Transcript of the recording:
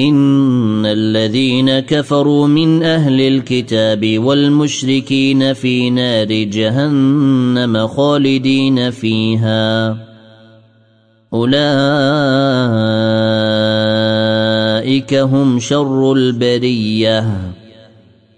ان الذين كفروا من أهل الكتاب والمشركين في نار جهنم خالدين فيها اولئك هم شر البريه